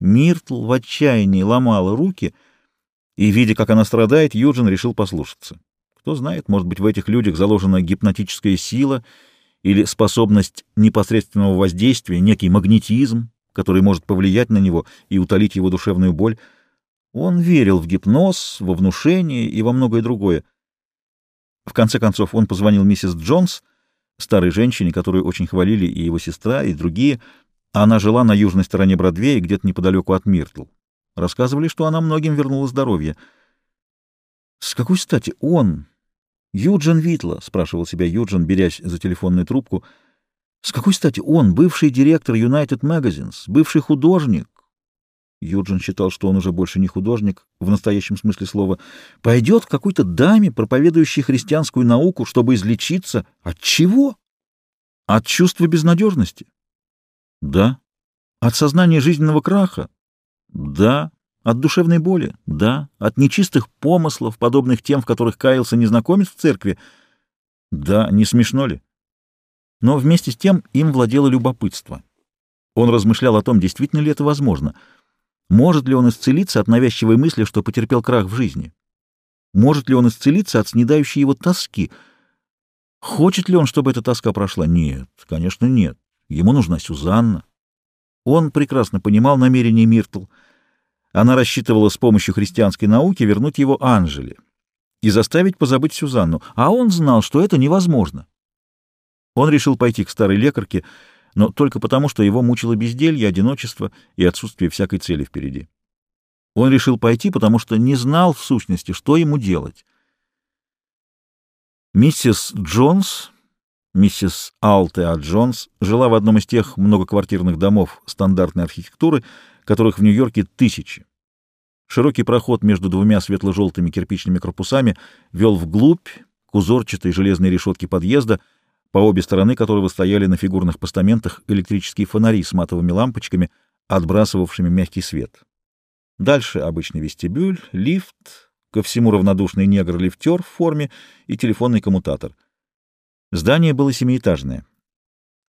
Миртл в отчаянии ломала руки, и, видя, как она страдает, Юджин решил послушаться. Кто знает, может быть, в этих людях заложена гипнотическая сила или способность непосредственного воздействия, некий магнетизм, который может повлиять на него и утолить его душевную боль. Он верил в гипноз, во внушение и во многое другое. В конце концов, он позвонил миссис Джонс, старой женщине, которую очень хвалили и его сестра, и другие. Она жила на южной стороне Бродвея, где-то неподалеку от Миртл. Рассказывали, что она многим вернула здоровье. С какой стати он, Юджин Витла, спрашивал себя Юджин, берясь за телефонную трубку, с какой стати он, бывший директор United Magazines, бывший художник, Юджин считал, что он уже больше не художник, в настоящем смысле слова, пойдет к какой-то даме, проповедующей христианскую науку, чтобы излечиться. От чего? От чувства безнадежности? Да. От сознания жизненного краха? Да. От душевной боли? Да. От нечистых помыслов, подобных тем, в которых каялся незнакомец в церкви? Да. Не смешно ли? Но вместе с тем им владело любопытство. Он размышлял о том, действительно ли это возможно — может ли он исцелиться от навязчивой мысли, что потерпел крах в жизни? Может ли он исцелиться от снедающей его тоски? Хочет ли он, чтобы эта тоска прошла? Нет, конечно, нет. Ему нужна Сюзанна. Он прекрасно понимал намерение Миртл. Она рассчитывала с помощью христианской науки вернуть его Анжеле и заставить позабыть Сюзанну, а он знал, что это невозможно. Он решил пойти к старой лекарке, но только потому, что его мучило безделье, одиночество и отсутствие всякой цели впереди. Он решил пойти, потому что не знал в сущности, что ему делать. Миссис Джонс, миссис Алтеа Джонс, жила в одном из тех многоквартирных домов стандартной архитектуры, которых в Нью-Йорке тысячи. Широкий проход между двумя светло-желтыми кирпичными корпусами вел вглубь к узорчатой железной решетке подъезда — по обе стороны которого стояли на фигурных постаментах электрические фонари с матовыми лампочками, отбрасывавшими мягкий свет. Дальше обычный вестибюль, лифт, ко всему равнодушный негр-лифтер в форме и телефонный коммутатор. Здание было семиэтажное.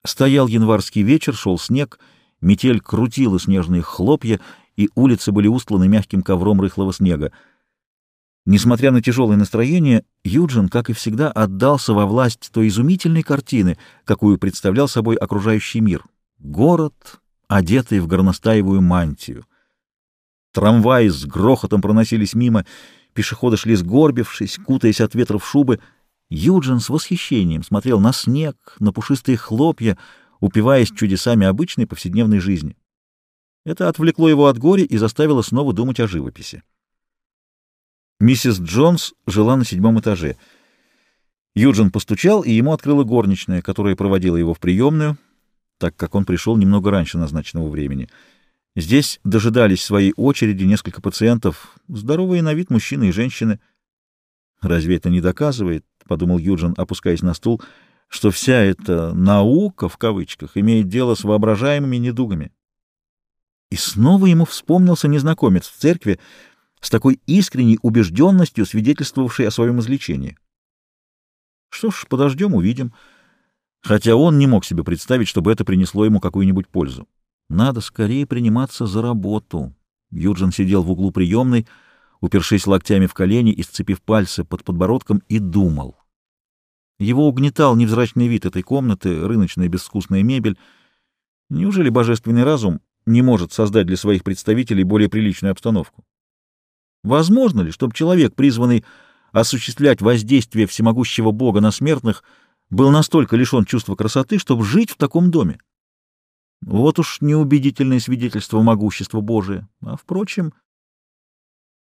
Стоял январский вечер, шел снег, метель крутила снежные хлопья, и улицы были устланы мягким ковром рыхлого снега. Несмотря на тяжелое настроение, Юджин, как и всегда, отдался во власть той изумительной картины, какую представлял собой окружающий мир. Город, одетый в горностаевую мантию. Трамваи с грохотом проносились мимо, пешеходы шли сгорбившись, кутаясь от ветра в шубы. Юджин с восхищением смотрел на снег, на пушистые хлопья, упиваясь чудесами обычной повседневной жизни. Это отвлекло его от горя и заставило снова думать о живописи. Миссис Джонс жила на седьмом этаже. Юджин постучал, и ему открыла горничная, которая проводила его в приемную, так как он пришел немного раньше назначенного времени. Здесь дожидались своей очереди несколько пациентов, здоровые на вид мужчины и женщины. «Разве это не доказывает, — подумал Юджин, опускаясь на стул, — что вся эта «наука» в кавычках имеет дело с воображаемыми недугами?» И снова ему вспомнился незнакомец в церкви, с такой искренней убежденностью, свидетельствовавшей о своем излечении. Что ж, подождем, увидим. Хотя он не мог себе представить, чтобы это принесло ему какую-нибудь пользу. Надо скорее приниматься за работу. Юджин сидел в углу приемной, упершись локтями в колени и сцепив пальцы под подбородком, и думал. Его угнетал невзрачный вид этой комнаты, рыночная безвкусная мебель. Неужели божественный разум не может создать для своих представителей более приличную обстановку? Возможно ли, чтобы человек, призванный осуществлять воздействие всемогущего Бога на смертных, был настолько лишен чувства красоты, чтобы жить в таком доме? Вот уж неубедительное свидетельство могущества Божия. А, впрочем,